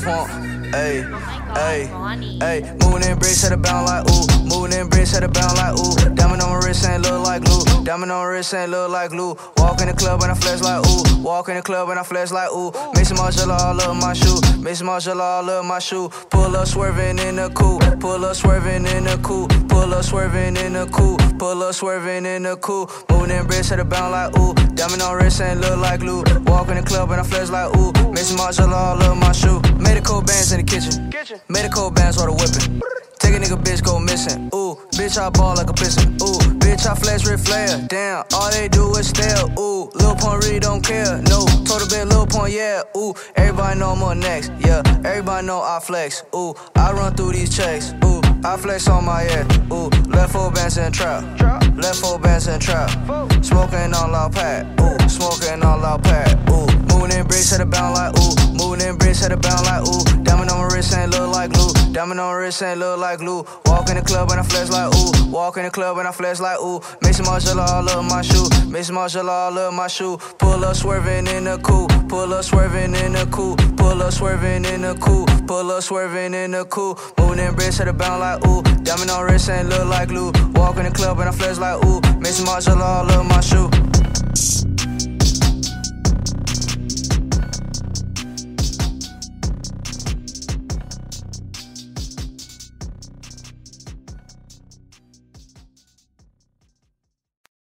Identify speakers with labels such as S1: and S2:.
S1: pump. Ayy, ayy, ayy. Moving in bricks, had a bound like ooh. Moving in bricks, had a bound like ooh. Diamond on my wrist ain't look like glue. Diamond on my wrist ain't look like glue. Walk in the club and I flex like ooh. Walk in the club and I flex like ooh. Mix Margiela all up my shoe. Mix Margiela all up my shoe. Pull up swerving in the coupe. Pull up swerving in the coupe. Pull up swerving in the coupe. Pull up swerving in the coupe. Moving in bricks, had a bound like ooh. Diamond on wrist ain't look like glue. Walk in the club and I flex like ooh. Mix Margiela all up my shoe. Made a cold bands in the kitchen. kitchen. Made a cold bands while the whipping. Take a nigga bitch go missing. Ooh, bitch I ball like a piston. Ooh, bitch I flex red flare. Damn, all they do is stare. Ooh, Lil Pump really don't care. No, total bit Lil Pump, yeah. Ooh, everybody know I'm on next. Yeah, everybody know I flex. Ooh, I run through these checks. Ooh, I flex on my head. Ooh, left foot bands in trap. Left foot bands in trap. Smoking on loud pad. Ooh, smoking on loud pad. Ooh, moving in bricks at a bound like ooh. Moving in bricks at a bound like ooh. Diamond on my wrist ain't look like glue. Diamond on my wrist ain't look like glue. Walk in the club and I flex like ooh. Walk in the club and I flex like ooh. Mix Margiela all up my shoe. Mix Margiela all up my shoe. Pull up swerving in the coupe. Pull up swerving in the coupe. Pull up swerving in the coupe. Pull up swerving in the coupe. Moving in bricks at a bound like ooh. Diamond on my wrist ain't look like glue. Walk in the club and I flex like ooh. Mix Margiela all up my shoe.